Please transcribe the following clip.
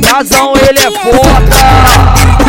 Piazão, ele é foda.